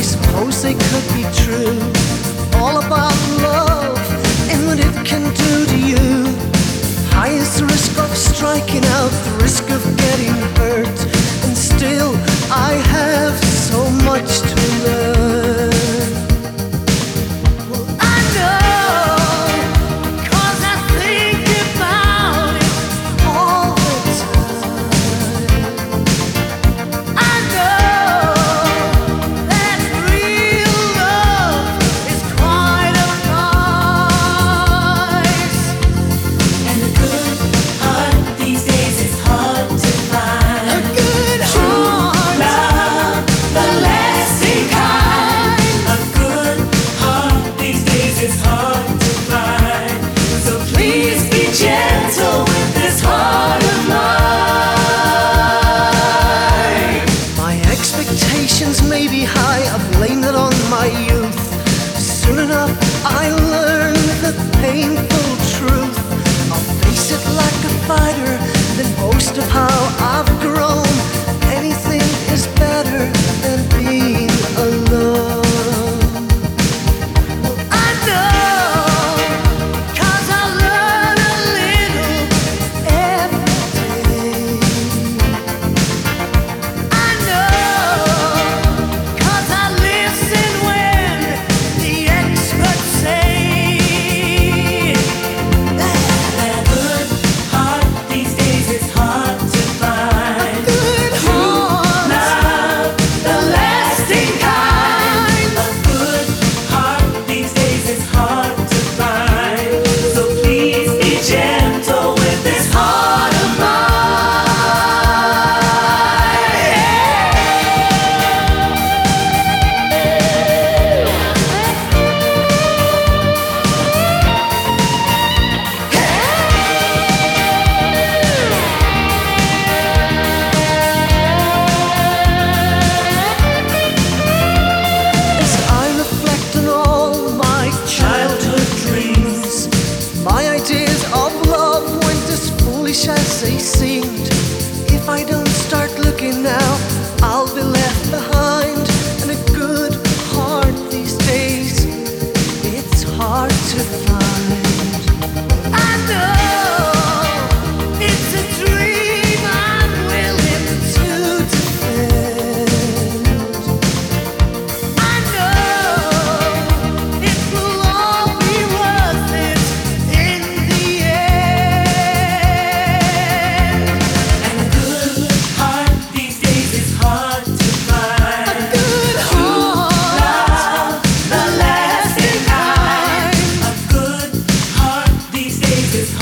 suppose they could be true. say, say.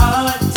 Heart